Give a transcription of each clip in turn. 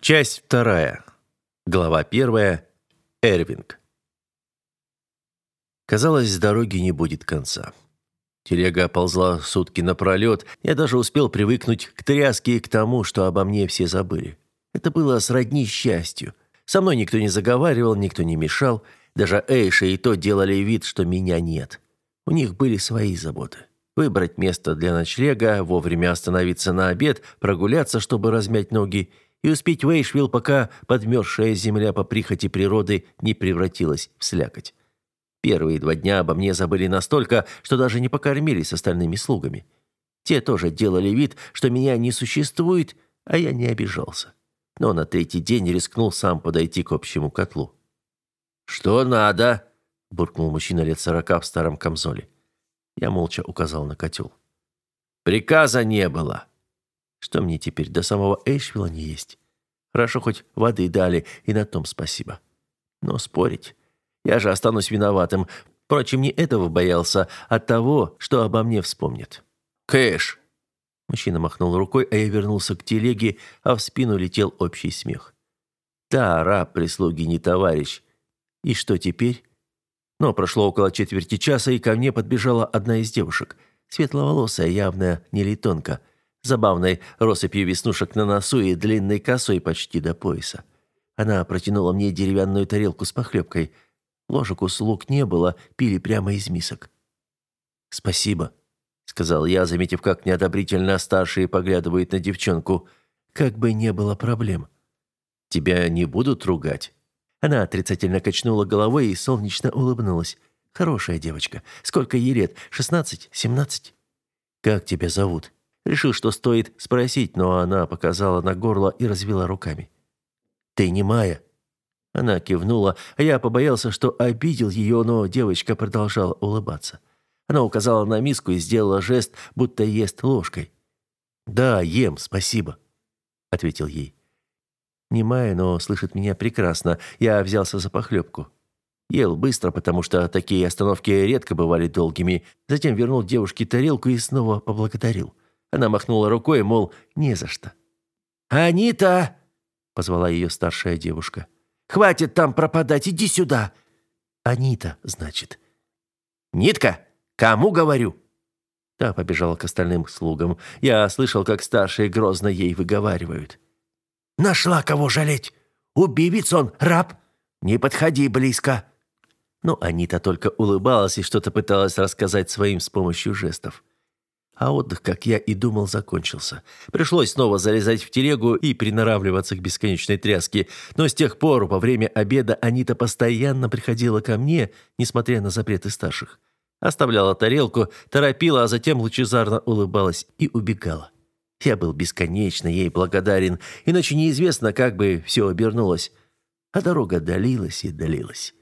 Часть вторая. Глава первая. Эрвинг. Казалось, дороги не будет конца. Телега ползла сутки напролет. Я даже успел привыкнуть к тряске и к тому, что обо мне все забыли. Это было сродни счастью. Со мной никто не заговаривал, никто не мешал. Даже Эйша и то делали вид, что меня нет. У них были свои заботы. Выбрать место для ночлега, вовремя остановиться на обед, прогуляться, чтобы размять ноги – и успеть в Эйшвилл, пока подмерзшая земля по прихоти природы не превратилась в слякоть. Первые два дня обо мне забыли настолько, что даже не покормили с остальными слугами. Те тоже делали вид, что меня не существует, а я не обижался. Но на третий день рискнул сам подойти к общему котлу. «Что надо?» – буркнул мужчина лет сорока в старом камзоле. Я молча указал на котел. «Приказа не было!» Что мне теперь до самого Эйшвилла не есть? Хорошо, хоть воды дали, и на том спасибо. Но спорить... Я же останусь виноватым. Впрочем, не этого боялся, а того, что обо мне вспомнят. «Кэш!» Мужчина махнул рукой, а я вернулся к телеге, а в спину летел общий смех. «Да, раб прислуги не товарищ. И что теперь?» Но прошло около четверти часа, и ко мне подбежала одна из девушек. Светловолосая, явная нелитонка забавной россыпью веснушек на носу и длинной косой почти до пояса. Она протянула мне деревянную тарелку с похлебкой. Ложек у не было, пили прямо из мисок. «Спасибо», — сказал я, заметив, как неодобрительно старшие поглядывают на девчонку. «Как бы не было проблем». «Тебя не будут ругать?» Она отрицательно качнула головой и солнечно улыбнулась. «Хорошая девочка. Сколько ей лет? Шестнадцать? Семнадцать?» «Как тебя зовут?» Решил, что стоит спросить, но она показала на горло и развела руками. «Ты не Майя?» Она кивнула, а я побоялся, что обидел ее, но девочка продолжала улыбаться. Она указала на миску и сделала жест, будто ест ложкой. «Да, ем, спасибо», — ответил ей. Не Майя, но слышит меня прекрасно. Я взялся за похлебку. Ел быстро, потому что такие остановки редко бывали долгими. Затем вернул девушке тарелку и снова поблагодарил. Она махнула рукой, мол, не за что. «Анита!» — позвала ее старшая девушка. «Хватит там пропадать, иди сюда!» «Анита, значит». «Нитка, кому говорю?» Та побежала к остальным слугам. Я слышал, как старшие грозно ей выговаривают. «Нашла кого жалеть! Убивец он, раб! Не подходи близко!» Но Анита только улыбалась и что-то пыталась рассказать своим с помощью жестов. А отдых, как я и думал, закончился. Пришлось снова залезать в телегу и приноравливаться к бесконечной тряске. Но с тех пор, во время обеда, Анита постоянно приходила ко мне, несмотря на запреты старших. Оставляла тарелку, торопила, а затем лучезарно улыбалась и убегала. Я был бесконечно ей благодарен, иначе неизвестно, как бы все обернулось. А дорога долилась и долилась.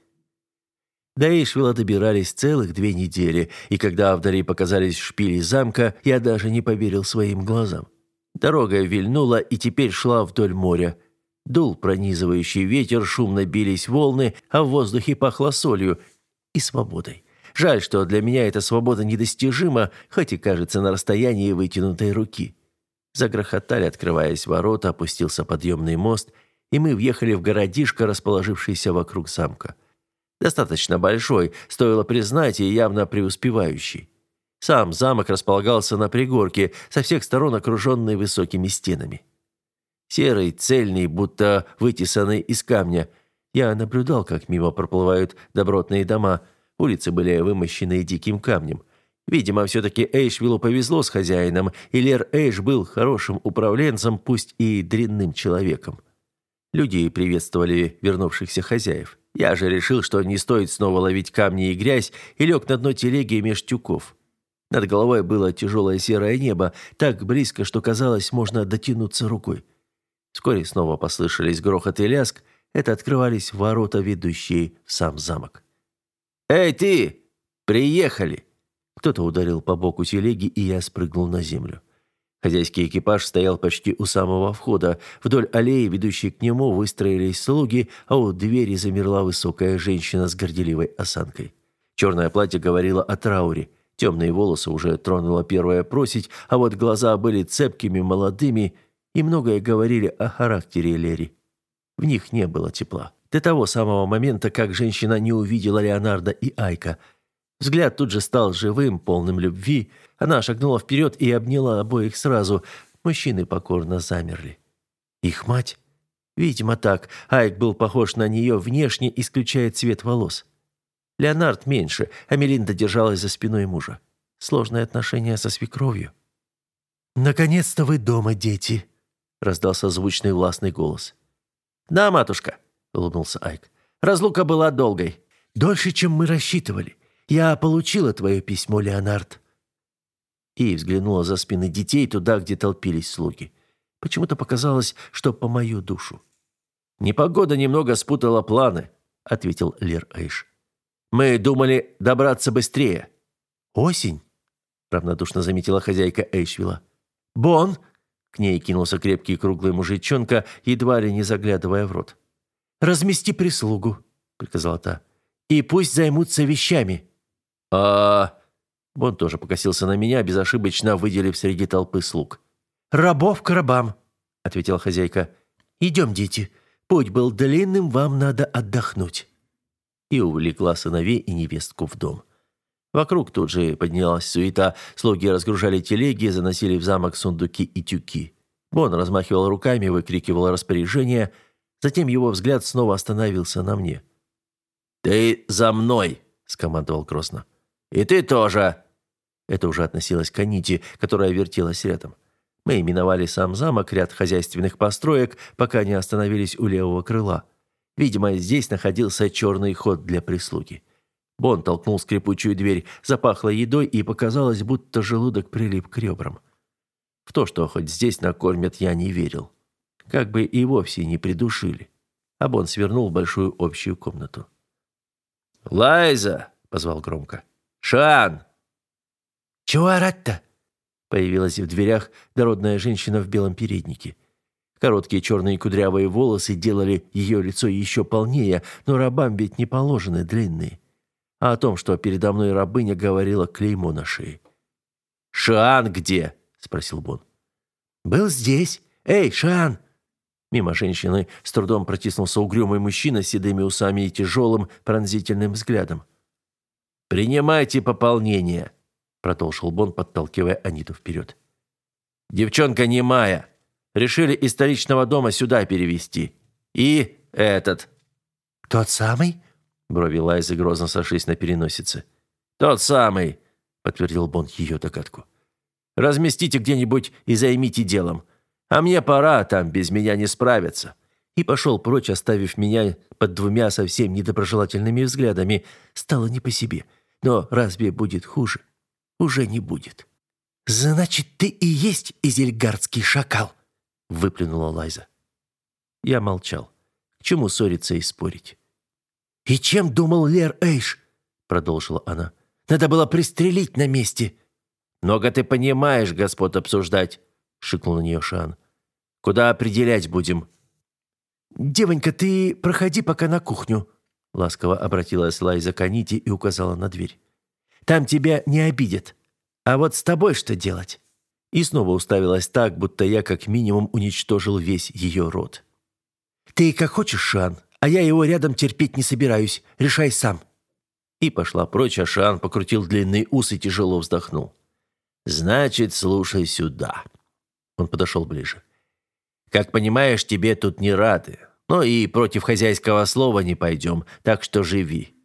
До Эйшвилла добирались целых две недели, и когда вдали показались шпили замка, я даже не поверил своим глазам. Дорога вильнула и теперь шла вдоль моря. Дул пронизывающий ветер, шумно бились волны, а в воздухе пахло солью и свободой. Жаль, что для меня эта свобода недостижима, хоть и кажется на расстоянии вытянутой руки. Загрохотали, открываясь ворота, опустился подъемный мост, и мы въехали в городишко, расположившийся вокруг замка. Достаточно большой, стоило признать, и явно преуспевающий. Сам замок располагался на пригорке, со всех сторон окруженный высокими стенами. Серый, цельный, будто вытесанный из камня. Я наблюдал, как мимо проплывают добротные дома. Улицы были вымощены диким камнем. Видимо, все-таки Эйшвиллу повезло с хозяином, и Лер Эйш был хорошим управленцем, пусть и дрянным человеком. Люди приветствовали вернувшихся хозяев. Я же решил, что не стоит снова ловить камни и грязь, и лег на дно телеги меж тюков. Над головой было тяжелое серое небо, так близко, что казалось, можно дотянуться рукой. Вскоре снова послышались грохот и лязг. Это открывались ворота, ведущие в сам замок. «Эй, ты! Приехали!» Кто-то ударил по боку телеги, и я спрыгнул на землю. Хозяйский экипаж стоял почти у самого входа. Вдоль аллеи, ведущей к нему, выстроились слуги, а у двери замерла высокая женщина с горделивой осанкой. Черное платье говорило о трауре. Темные волосы уже тронула первая просить, а вот глаза были цепкими, молодыми и многое говорили о характере Лери. В них не было тепла. До того самого момента, как женщина не увидела Леонардо и Айка. Взгляд тут же стал живым, полным любви. Она шагнула вперед и обняла обоих сразу. Мужчины покорно замерли. Их мать? Видимо, так. Айк был похож на нее внешне, исключая цвет волос. Леонард меньше, а Мелинда держалась за спиной мужа. Сложные отношения со свекровью. «Наконец-то вы дома, дети!» — раздался звучный властный голос. «Да, матушка», — улыбнулся Айк. «Разлука была долгой. Дольше, чем мы рассчитывали. Я получила твое письмо, Леонард». И взглянула за спины детей туда, где толпились слуги. Почему-то показалось, что по мою душу. «Непогода немного спутала планы», — ответил Лер Эйш. «Мы думали добраться быстрее». «Осень?» — равнодушно заметила хозяйка Эйшвилла. «Бон!» — к ней кинулся крепкий круглый мужичонка, едва ли не заглядывая в рот. «Размести прислугу», — приказала та. «И пусть займутся вещами». «А...» Бон тоже покосился на меня, безошибочно выделив среди толпы слуг. «Рабов к рабам», — ответила хозяйка. «Идем, дети. Путь был длинным, вам надо отдохнуть». И увлекла сыновей и невестку в дом. Вокруг тут же поднялась суета, слуги разгружали телеги, заносили в замок сундуки и тюки. Бон размахивал руками, выкрикивал распоряжение, затем его взгляд снова остановился на мне. «Ты за мной!» — скомандовал Кросно. «И ты тоже!» Это уже относилось к Аните, которая вертелась рядом. Мы именовали сам замок, ряд хозяйственных построек, пока не остановились у левого крыла. Видимо, здесь находился черный ход для прислуги. Бон толкнул скрипучую дверь, запахло едой и показалось, будто желудок прилип к ребрам. В то, что хоть здесь накормят, я не верил. Как бы и вовсе не придушили. А Бон свернул в большую общую комнату. «Лайза!» — позвал громко. «Шан!» «Чего орать-то?» Появилась в дверях дородная женщина в белом переднике. Короткие черные кудрявые волосы делали ее лицо еще полнее, но рабам ведь не положены длинные. А о том, что передо мной рабыня говорила клеймо на шее. «Шан где?» — спросил Бон. «Был здесь. Эй, Шан!» Мимо женщины с трудом протиснулся угрюмый мужчина с седыми усами и тяжелым пронзительным взглядом. «Принимайте пополнение», продолжил Бон, подталкивая Аниту вперед. «Девчонка немая. Решили из столичного дома сюда перевести. И этот». «Тот самый?» Брови Лайзы грозно сошлись на переносице. «Тот самый», — подтвердил Бон ее догадку. «Разместите где-нибудь и займите делом. А мне пора, там без меня не справятся». И пошел прочь, оставив меня под двумя совсем недоброжелательными взглядами. Стало не по себе. Но разве будет хуже? уже не будет. «Значит, ты и есть изельгардский шакал!» — выплюнула Лайза. Я молчал. К чему ссориться и спорить? «И чем думал Лер Эйш?» — продолжила она. «Надо было пристрелить на месте». «Много ты понимаешь, господ, обсуждать», — шикнул на нее Шан. «Куда определять будем?» «Девонька, ты проходи пока на кухню», — ласково обратилась Лайза к Аните и указала на дверь. Там тебя не обидят. А вот с тобой что делать?» И снова уставилась так, будто я как минимум уничтожил весь ее род. «Ты как хочешь, Шан, а я его рядом терпеть не собираюсь. Решай сам». И пошла прочь, а Шан покрутил длинный ус и тяжело вздохнул. «Значит, слушай сюда». Он подошел ближе. «Как понимаешь, тебе тут не рады. Но и против хозяйского слова не пойдем, так что живи».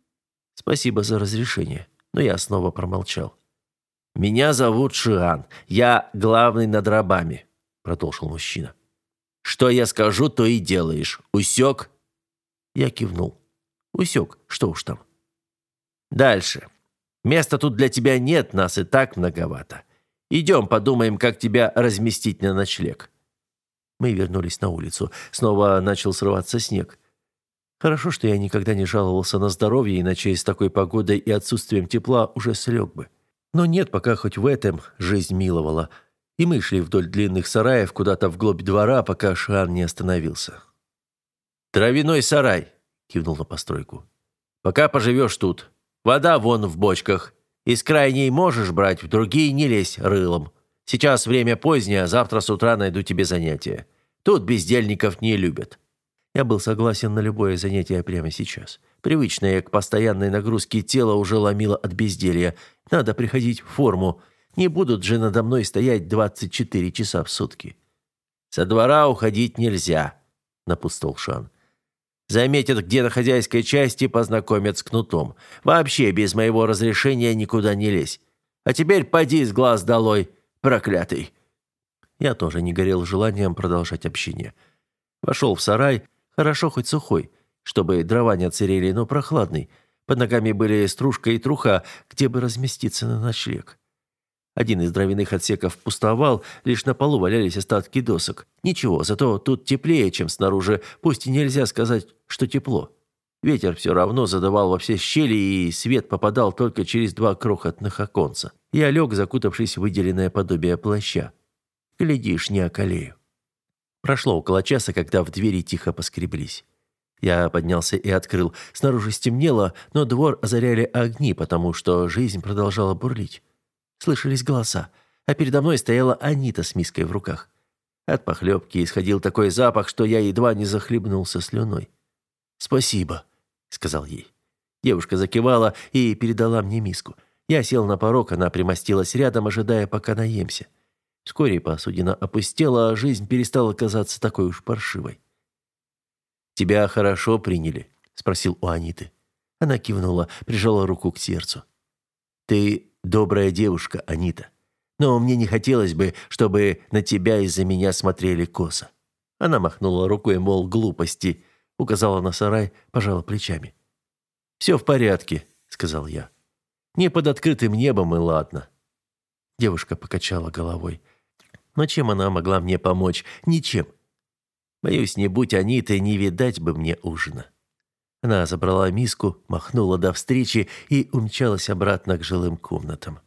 «Спасибо за разрешение» но я снова промолчал. «Меня зовут Шиан. Я главный над рабами», — продолжил мужчина. «Что я скажу, то и делаешь. Усек?» Я кивнул. «Усек. Что уж там». «Дальше. Места тут для тебя нет, нас и так многовато. Идем подумаем, как тебя разместить на ночлег». Мы вернулись на улицу. Снова начал срываться снег. Хорошо, что я никогда не жаловался на здоровье, иначе с такой погодой и отсутствием тепла уже слег бы. Но нет, пока хоть в этом жизнь миловала. И мы шли вдоль длинных сараев куда-то вглубь двора, пока Шан не остановился. «Травяной сарай», — кивнул на постройку. «Пока поживешь тут. Вода вон в бочках. Из крайней можешь брать, в другие не лезь рылом. Сейчас время позднее, а завтра с утра найду тебе занятие. Тут бездельников не любят». Я был согласен на любое занятие прямо сейчас. Привычное к постоянной нагрузке тело уже ломило от безделья. Надо приходить в форму. Не будут же надо мной стоять 24 часа в сутки. «Со двора уходить нельзя», — напутствовал Шан. «Заметят, где на хозяйской части, познакомят с кнутом. Вообще без моего разрешения никуда не лезь. А теперь поди с глаз долой, проклятый». Я тоже не горел желанием продолжать общение. Вошел в сарай, хорошо хоть сухой, чтобы дрова не отсырели, но прохладный. Под ногами были стружка и труха, где бы разместиться на ночлег. Один из дровяных отсеков пустовал, лишь на полу валялись остатки досок. Ничего, зато тут теплее, чем снаружи, пусть и нельзя сказать, что тепло. Ветер все равно задавал во все щели, и свет попадал только через два крохотных оконца. Я лег, закутавшись в выделенное подобие плаща. Глядишь, не околею. Прошло около часа, когда в двери тихо поскреблись. Я поднялся и открыл. Снаружи стемнело, но двор озаряли огни, потому что жизнь продолжала бурлить. Слышались голоса, а передо мной стояла Анита с миской в руках. От похлебки исходил такой запах, что я едва не захлебнулся слюной. «Спасибо», — сказал ей. Девушка закивала и передала мне миску. Я сел на порог, она примостилась рядом, ожидая, пока наемся. Вскоре посудина опустела, а жизнь перестала казаться такой уж паршивой. «Тебя хорошо приняли?» – спросил у Аниты. Она кивнула, прижала руку к сердцу. «Ты добрая девушка, Анита. Но мне не хотелось бы, чтобы на тебя из-за меня смотрели косо». Она махнула рукой, мол, глупости, указала на сарай, пожала плечами. «Все в порядке», – сказал я. «Не под открытым небом и ладно». Девушка покачала головой. Но чем она могла мне помочь? Ничем. Боюсь, не будь Аниты, не видать бы мне ужина. Она забрала миску, махнула до встречи и умчалась обратно к жилым комнатам.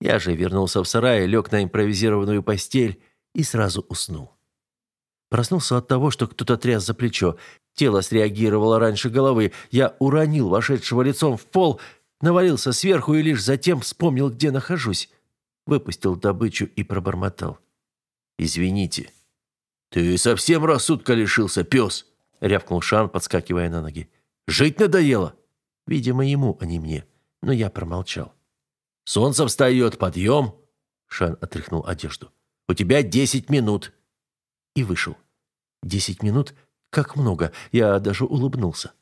Я же вернулся в сарай, лег на импровизированную постель и сразу уснул. Проснулся от того, что кто-то тряс за плечо. Тело среагировало раньше головы. Я уронил вошедшего лицом в пол, навалился сверху и лишь затем вспомнил, где нахожусь. Выпустил добычу и пробормотал. «Извините». «Ты совсем рассудка лишился, пес!» — рявкнул Шан, подскакивая на ноги. «Жить надоело!» Видимо, ему, а не мне. Но я промолчал. «Солнце встает, подъем!» Шан отряхнул одежду. «У тебя десять минут!» И вышел. «Десять минут? Как много!» Я даже улыбнулся.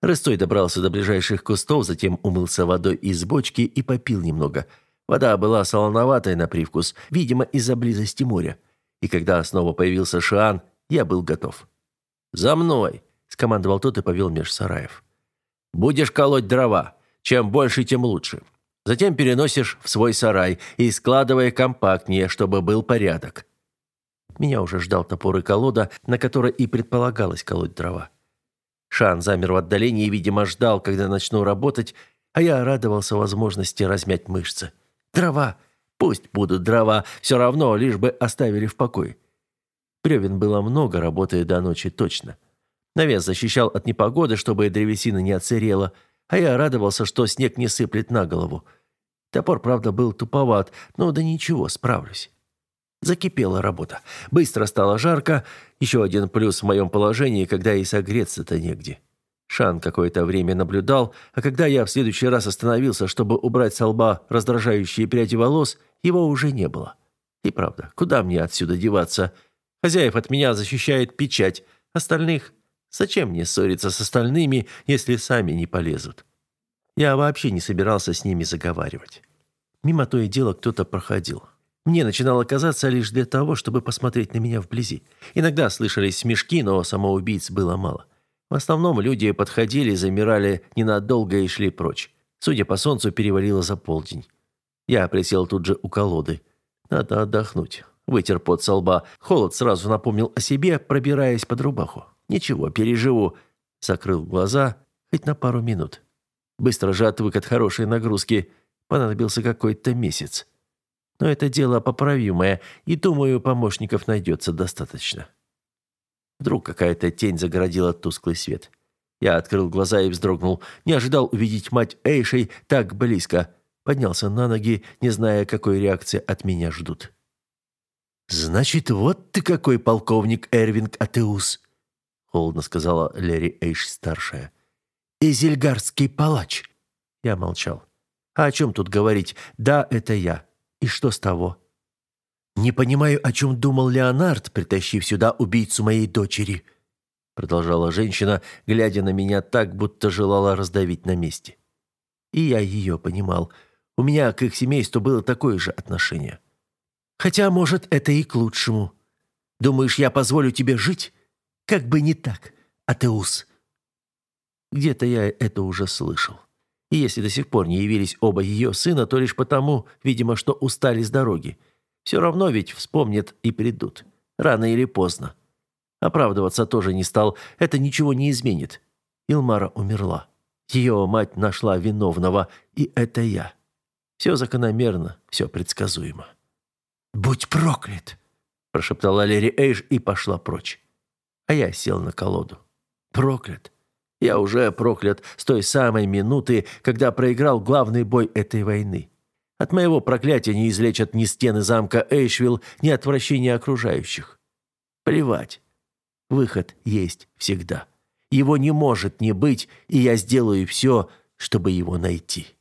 Рыстой добрался до ближайших кустов, затем умылся водой из бочки и попил немного. Вода была солоноватой на привкус, видимо, из-за близости моря и когда снова появился Шиан, я был готов. «За мной!» – скомандовал тот и повел меж сараев. «Будешь колоть дрова. Чем больше, тем лучше. Затем переносишь в свой сарай и складывай компактнее, чтобы был порядок». Меня уже ждал топор и колода, на которой и предполагалось колоть дрова. Шан замер в отдалении и, видимо, ждал, когда начну работать, а я радовался возможности размять мышцы. «Дрова! Пусть будут дрова, все равно, лишь бы оставили в покое. Бревен было много, работая до ночи точно. Навес защищал от непогоды, чтобы древесина не отсырела, а я радовался, что снег не сыплет на голову. Топор, правда, был туповат, но да ничего, справлюсь. Закипела работа. Быстро стало жарко. Еще один плюс в моем положении, когда и согреться-то негде. Шан какое-то время наблюдал, а когда я в следующий раз остановился, чтобы убрать с лба раздражающие пряди волос, его уже не было. И правда, куда мне отсюда деваться? Хозяев от меня защищает печать, остальных... Зачем мне ссориться с остальными, если сами не полезут? Я вообще не собирался с ними заговаривать. Мимо то и дело кто-то проходил. Мне начинало казаться лишь для того, чтобы посмотреть на меня вблизи. Иногда слышались смешки, но самоубийц было мало. В основном люди подходили, замирали ненадолго и шли прочь. Судя по солнцу, перевалило за полдень. Я присел тут же у колоды. Надо отдохнуть. Вытер пот со лба. Холод сразу напомнил о себе, пробираясь под рубаху. Ничего, переживу. Закрыл глаза хоть на пару минут. Быстро же отвык от хорошей нагрузки. Понадобился какой-то месяц. Но это дело поправимое, и, думаю, помощников найдется достаточно. Вдруг какая-то тень загородила тусклый свет. Я открыл глаза и вздрогнул. Не ожидал увидеть мать Эйшей так близко. Поднялся на ноги, не зная, какой реакции от меня ждут. «Значит, вот ты какой полковник Эрвинг Атеус», — холодно сказала Лерри Эйш-старшая. «Изельгардский палач». Я молчал. «А о чем тут говорить? Да, это я. И что с того?» «Не понимаю, о чем думал Леонард, притащив сюда убийцу моей дочери», продолжала женщина, глядя на меня так, будто желала раздавить на месте. И я ее понимал. У меня к их семейству было такое же отношение. Хотя, может, это и к лучшему. Думаешь, я позволю тебе жить? Как бы не так, Атеус. Где-то я это уже слышал. И если до сих пор не явились оба ее сына, то лишь потому, видимо, что устали с дороги. Все равно ведь вспомнят и придут. Рано или поздно. Оправдываться тоже не стал. Это ничего не изменит. Илмара умерла. Ее мать нашла виновного, и это я. Все закономерно, все предсказуемо. «Будь проклят!» – прошептала Лери Эйж и пошла прочь. А я сел на колоду. «Проклят!» Я уже проклят с той самой минуты, когда проиграл главный бой этой войны. От моего проклятия не излечат ни стены замка Эйшвилл, ни отвращения окружающих. Плевать. Выход есть всегда. Его не может не быть, и я сделаю все, чтобы его найти.